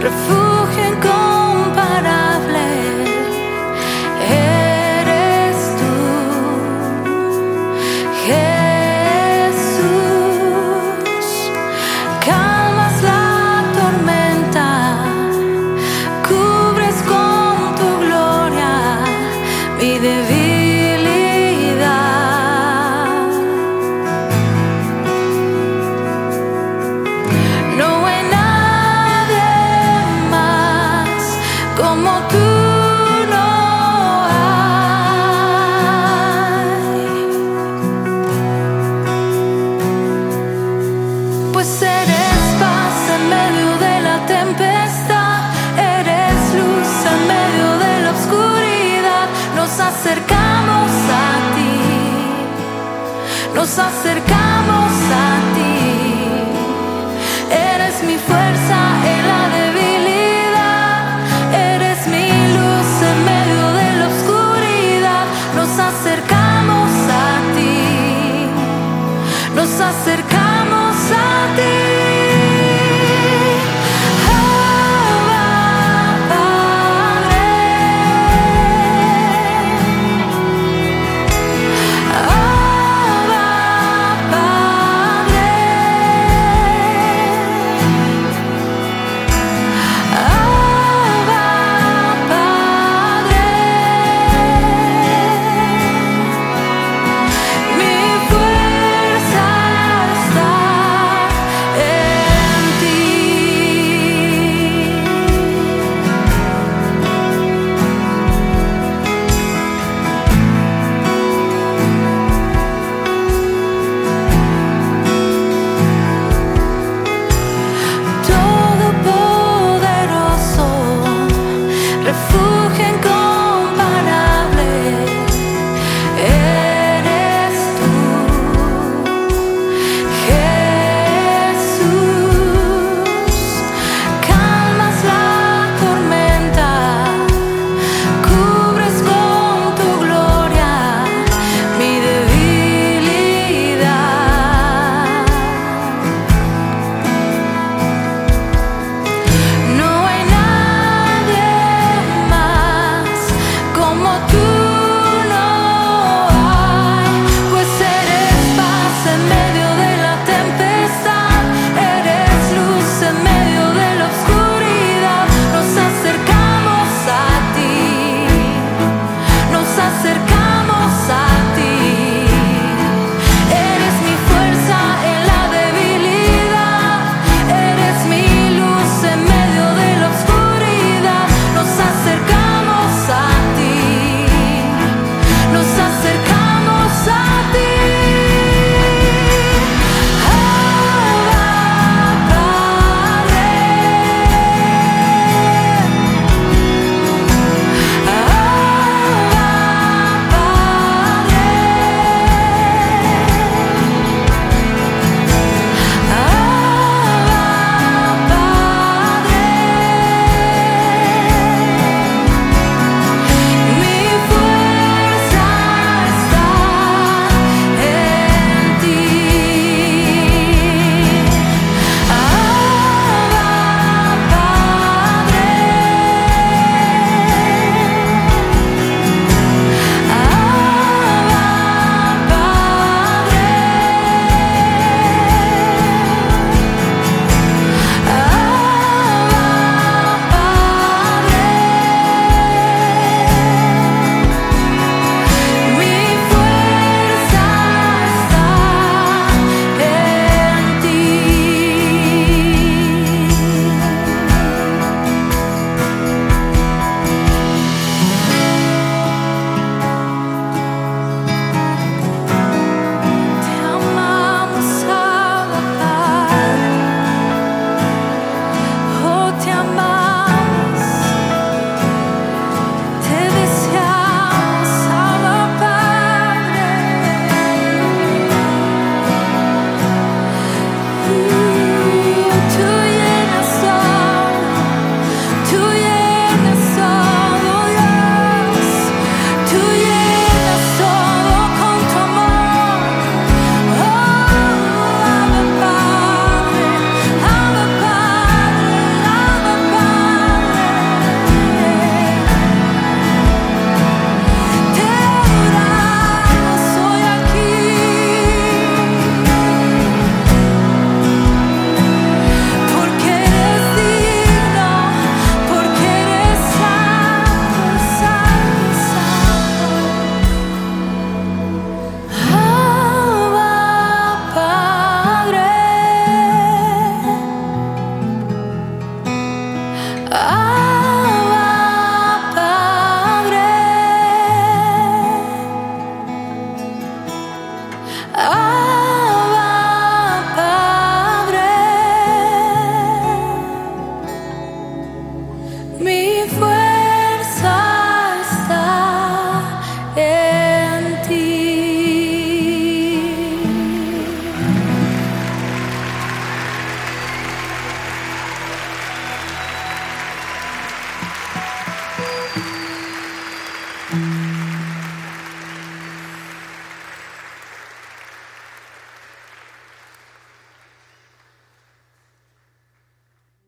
the fool. acercamos a ti, nos acercamos a ti, eres mi fuerza. I